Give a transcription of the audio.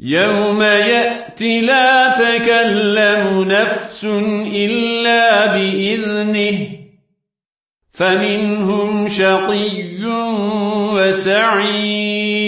يوم يأتي لا تكلم نفس إلا بإذنه فمنهم شقي وسعيد